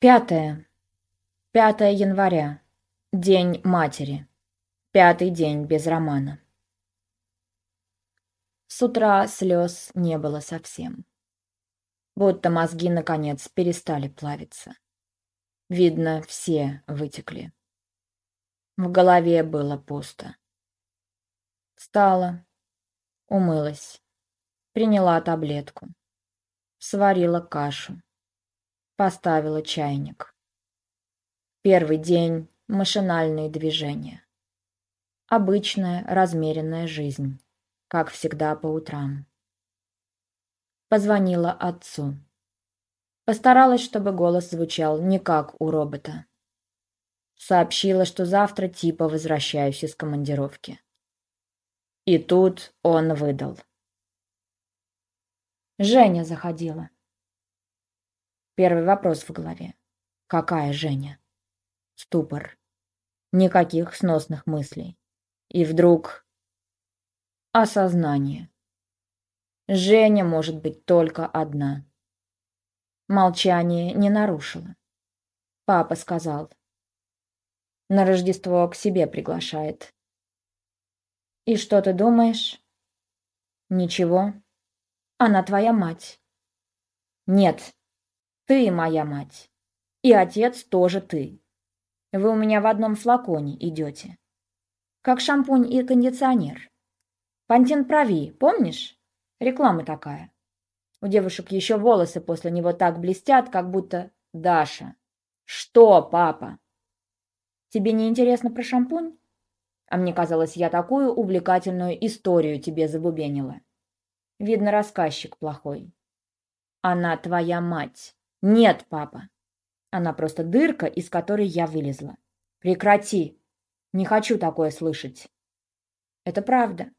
Пятое. Пятое января. День матери. Пятый день без романа. С утра слез не было совсем. Будто мозги, наконец, перестали плавиться. Видно, все вытекли. В голове было пусто. Встала, умылась, приняла таблетку, сварила кашу, поставила чайник. Первый день – машинальные движения. Обычная размеренная жизнь, как всегда по утрам. Позвонила отцу. Постаралась, чтобы голос звучал не как у робота. Сообщила, что завтра типа возвращаюсь из командировки. И тут он выдал. Женя заходила. Первый вопрос в голове. Какая Женя? Ступор. Никаких сносных мыслей. И вдруг... Осознание. Женя может быть только одна. Молчание не нарушило. Папа сказал. На Рождество к себе приглашает. И что ты думаешь? Ничего. Она твоя мать. Нет, ты моя мать. И отец тоже ты. Вы у меня в одном флаконе идете. Как шампунь и кондиционер. Пантин прави, помнишь? Реклама такая. У девушек еще волосы после него так блестят, как будто... Даша. Что, папа? Тебе не интересно про шампунь? А мне казалось, я такую увлекательную историю тебе забубенила. Видно, рассказчик плохой. Она твоя мать. Нет, папа. Она просто дырка, из которой я вылезла. Прекрати. Не хочу такое слышать. Это правда.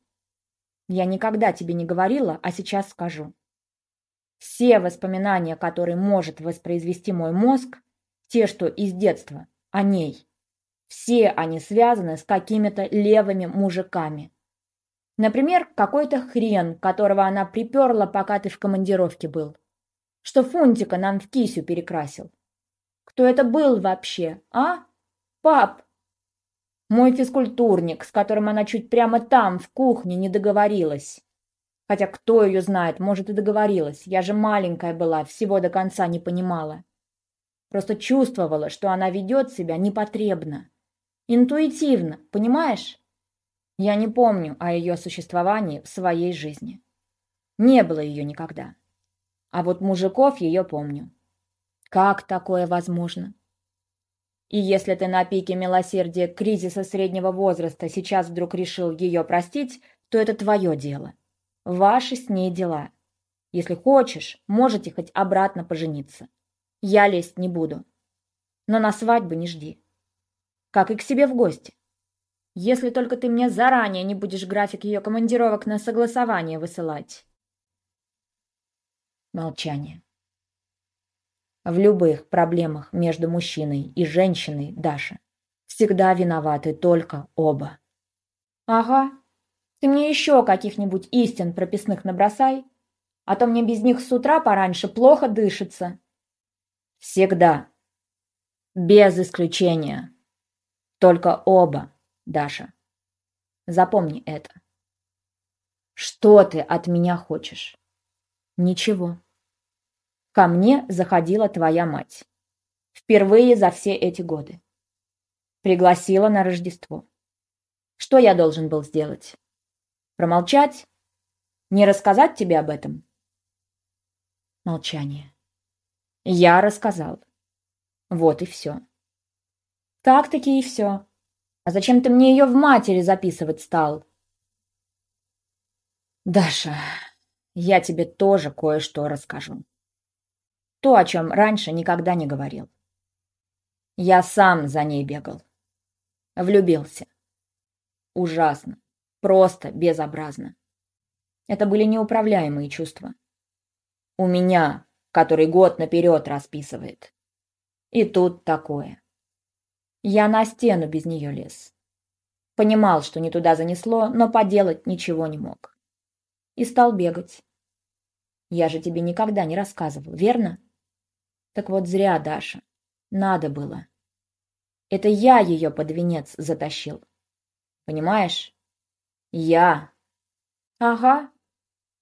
Я никогда тебе не говорила, а сейчас скажу. Все воспоминания, которые может воспроизвести мой мозг, те, что из детства, о ней. Все они связаны с какими-то левыми мужиками. Например, какой-то хрен, которого она приперла, пока ты в командировке был. Что Фунтика нам в кисю перекрасил. Кто это был вообще, а? Пап! Мой физкультурник, с которым она чуть прямо там, в кухне, не договорилась. Хотя кто ее знает, может и договорилась. Я же маленькая была, всего до конца не понимала. Просто чувствовала, что она ведет себя непотребно. Интуитивно, понимаешь? Я не помню о ее существовании в своей жизни. Не было ее никогда. А вот мужиков ее помню. Как такое возможно? И если ты на пике милосердия кризиса среднего возраста сейчас вдруг решил ее простить, то это твое дело. Ваши с ней дела. Если хочешь, можете хоть обратно пожениться. Я лезть не буду. Но на свадьбу не жди как и к себе в гости. Если только ты мне заранее не будешь график ее командировок на согласование высылать. Молчание. В любых проблемах между мужчиной и женщиной, Даша, всегда виноваты только оба. Ага. Ты мне еще каких-нибудь истин прописных набросай, а то мне без них с утра пораньше плохо дышится. Всегда. Без исключения. Только оба, Даша. Запомни это. Что ты от меня хочешь? Ничего. Ко мне заходила твоя мать. Впервые за все эти годы. Пригласила на Рождество. Что я должен был сделать? Промолчать? Не рассказать тебе об этом? Молчание. Я рассказал. Вот и все. Так-таки и все. А зачем ты мне ее в матери записывать стал? Даша, я тебе тоже кое-что расскажу. То, о чем раньше никогда не говорил. Я сам за ней бегал. Влюбился. Ужасно. Просто безобразно. Это были неуправляемые чувства. У меня, который год наперед расписывает. И тут такое. Я на стену без нее лез. Понимал, что не туда занесло, но поделать ничего не мог. И стал бегать. Я же тебе никогда не рассказывал, верно? Так вот зря, Даша. Надо было. Это я ее под венец затащил. Понимаешь? Я. Ага.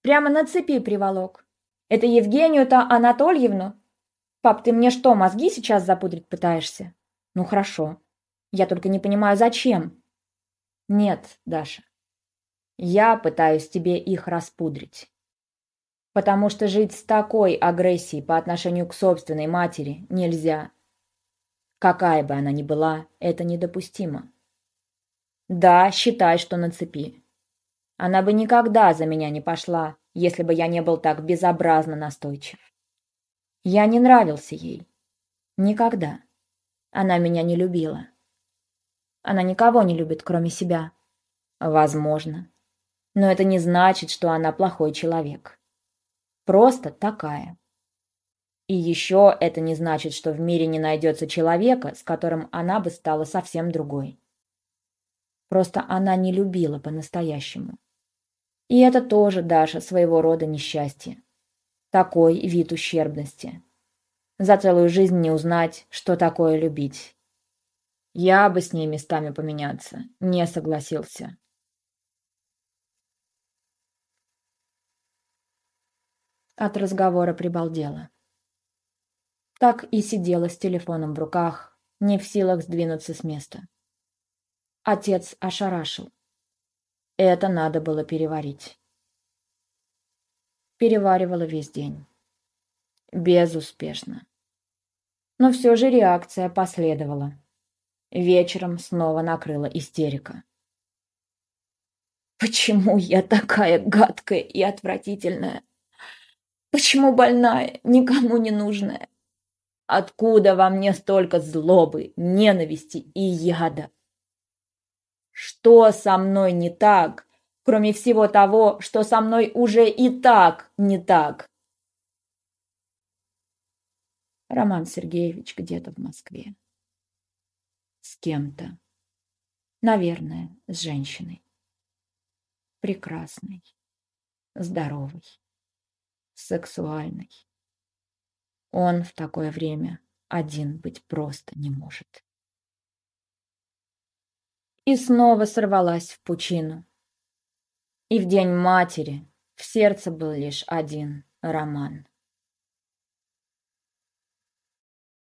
Прямо на цепи приволок. Это Евгению-то Анатольевну? Пап, ты мне что, мозги сейчас запудрить пытаешься? Ну хорошо. Я только не понимаю, зачем? Нет, Даша. Я пытаюсь тебе их распудрить. Потому что жить с такой агрессией по отношению к собственной матери нельзя. Какая бы она ни была, это недопустимо. Да, считай, что на цепи. Она бы никогда за меня не пошла, если бы я не был так безобразно настойчив. Я не нравился ей. Никогда. Она меня не любила. Она никого не любит, кроме себя. Возможно. Но это не значит, что она плохой человек. Просто такая. И еще это не значит, что в мире не найдется человека, с которым она бы стала совсем другой. Просто она не любила по-настоящему. И это тоже, Даша, своего рода несчастье. Такой вид ущербности. За целую жизнь не узнать, что такое любить. Я бы с ней местами поменяться не согласился. От разговора прибалдела. Так и сидела с телефоном в руках, не в силах сдвинуться с места. Отец ошарашил. Это надо было переварить. Переваривала весь день. Безуспешно. Но все же реакция последовала. Вечером снова накрыла истерика. Почему я такая гадкая и отвратительная? Почему больная, никому не нужная? Откуда во мне столько злобы, ненависти и яда? Что со мной не так, кроме всего того, что со мной уже и так не так? Роман Сергеевич где-то в Москве. С кем-то. Наверное, с женщиной. Прекрасной, здоровой, сексуальной. Он в такое время один быть просто не может. И снова сорвалась в пучину. И в день матери в сердце был лишь один роман.